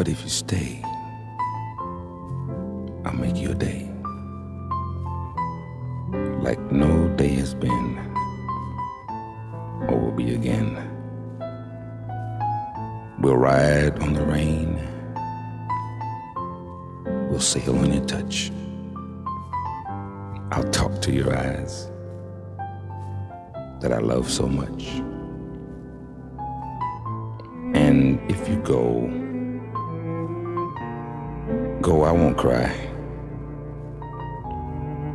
But if you stay, I'll make you a day. Like no day has been or will be again. We'll ride on the rain. We'll sail on your touch. I'll talk to your eyes that I love so much. And if you go, go, I won't cry.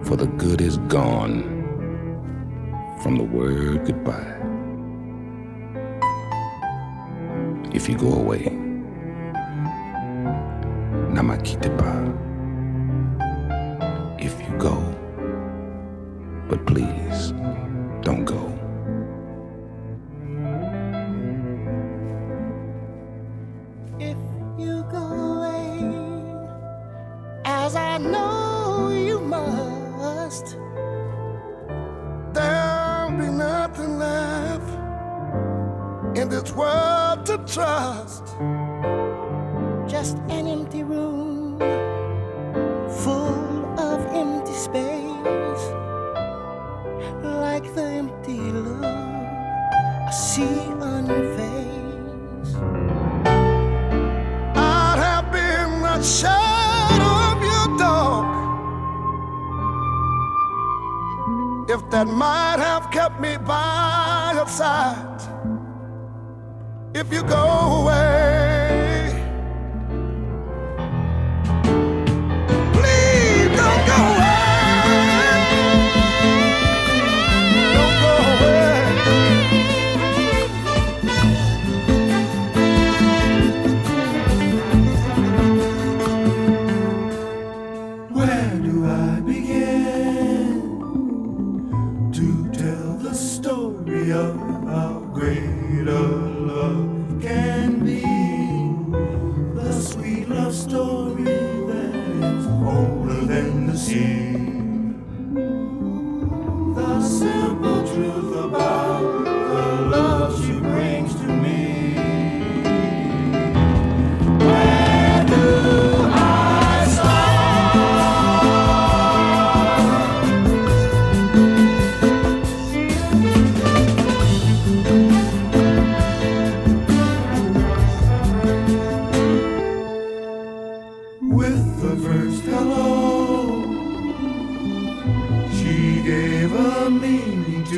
For the good is gone from the word goodbye. If you go away, Namakitepa. If you go, but please don't go. As I know you must, there'll be nothing left in this world to trust. Just an empty room that might have kept me by your side. If you go away, how great a love can be? The sweet love story that is older than the sea.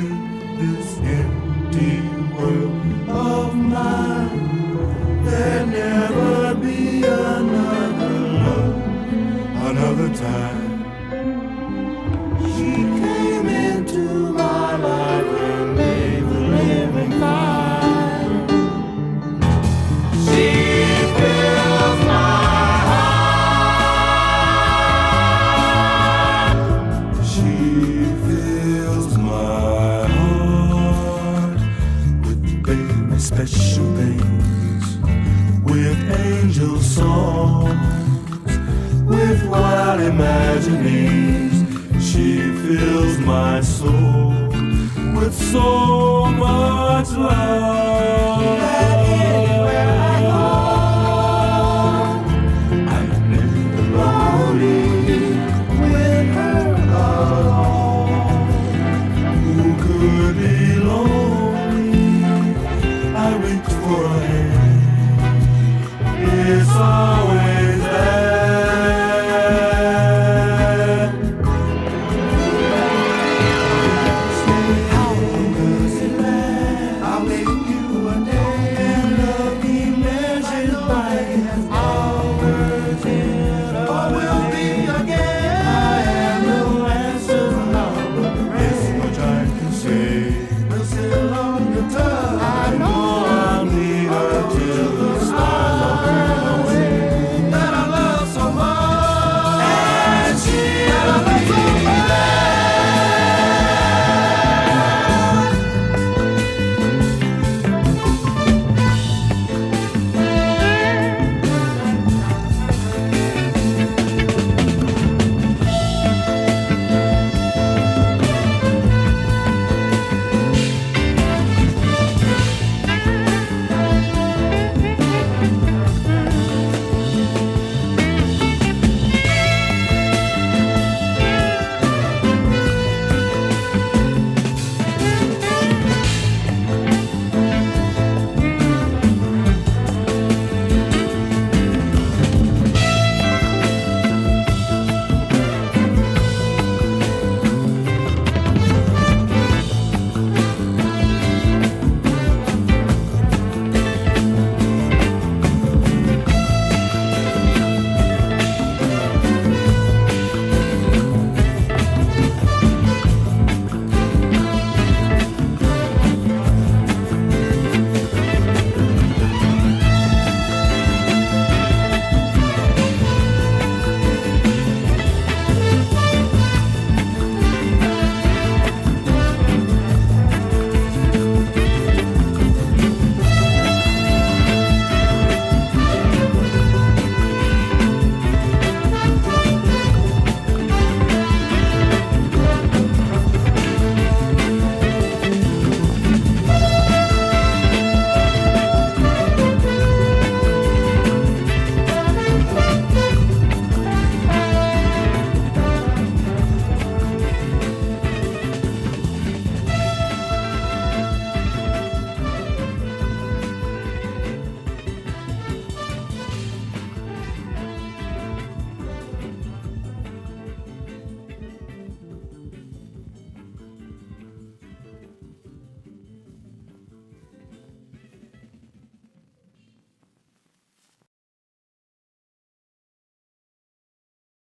Meaning special things, with angel songs, with wild imaginings. She fills my soul with so much love.